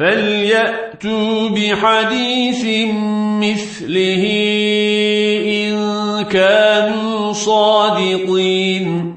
فليأتوا بحديث مثله إن كانوا صادقين